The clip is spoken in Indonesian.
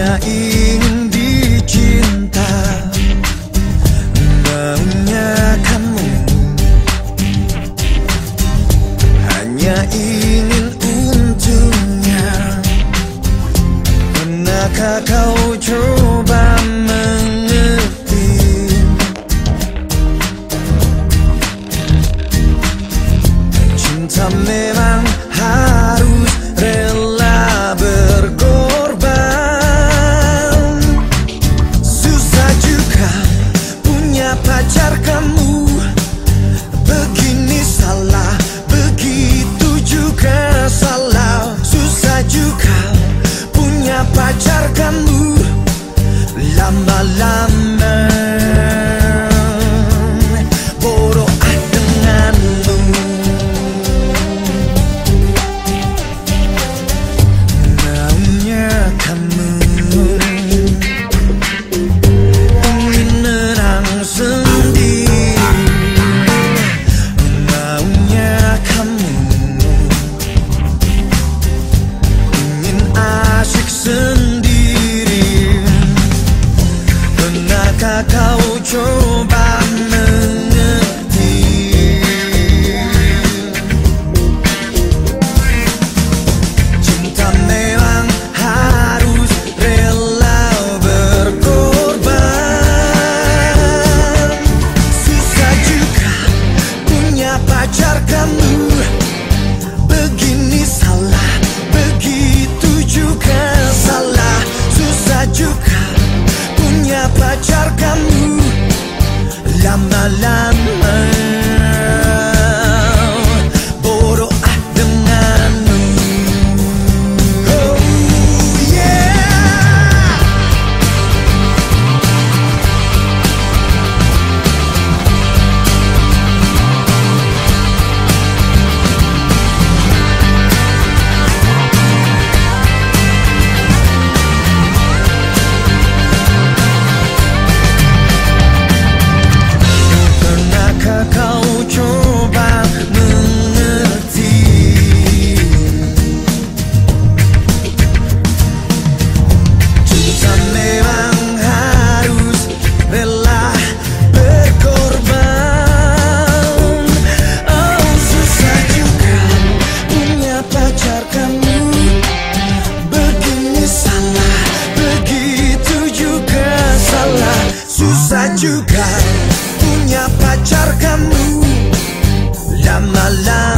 Hanya ingin dicinta. Maunya kamu. Hanya ingin untungnya Pernahkah kau coba? pacar kamu Lama-lama la la juga punya pacar kamu. Lama-lama